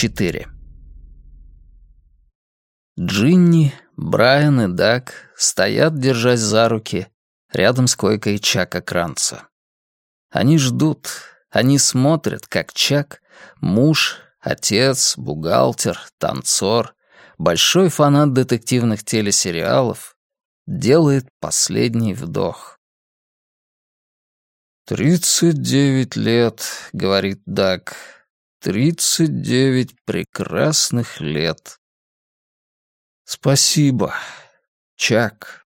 4. Джинни, Брайан и Даг стоят, держась за руки, рядом с койкой Чака Кранца. Они ждут, они смотрят, как Чак, муж, отец, бухгалтер, танцор, большой фанат детективных телесериалов, делает последний вдох. «Тридцать девять лет», — говорит Даг, — «тридцать девять прекрасных лет». «Спасибо, Чак».